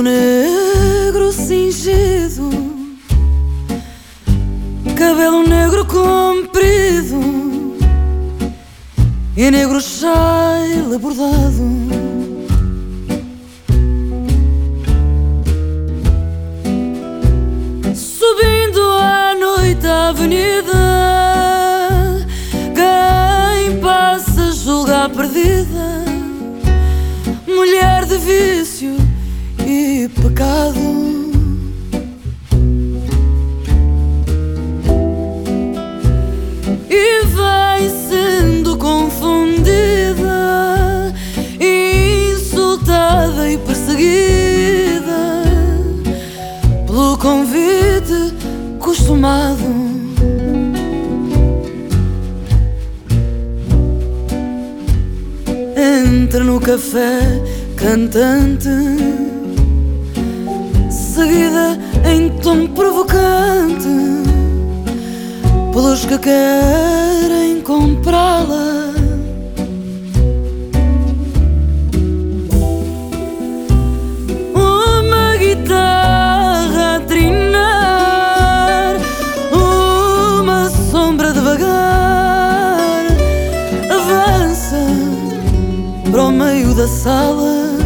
negro cingido, cabelo negro comprido. E negro chale bordado. Subindo à noite a avenida, quem passa julga a perdida, mulher de vícios pecado. e vai sendo confundida, insultada e perseguida pelo convite costumado. Entra no café cantante, seguida em tom provocante pelos que querem comprá-la. Uma guitarra a trinar, uma sombra devagar avança para o meio da sala.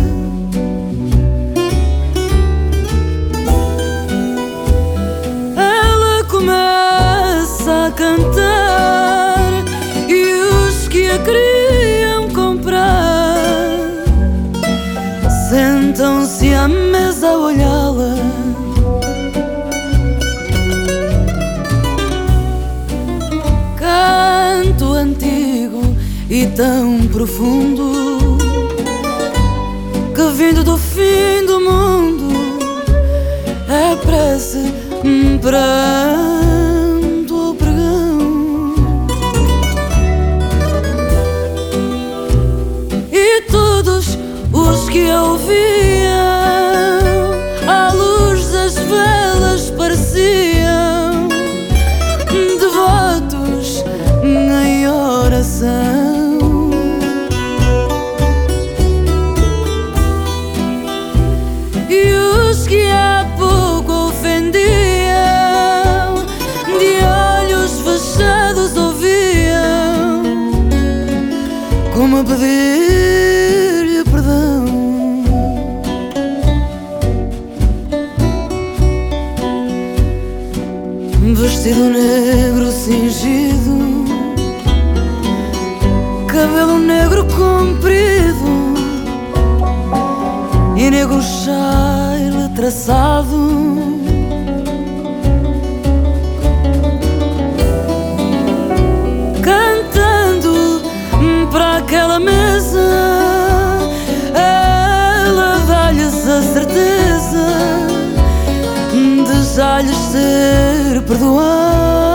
Cantar e os que a queriam comprar sentam-se à mesa a olhá-la. Canto antigo e tão profundo que vindo do fim do mundo é prece pranto a pedir-lhe perdão. Vestido negro cingido, cabelo negro comprido e negro chile traçado. Para aquela mesa, ela dá-lhes a certeza de já lhes ser perdoado.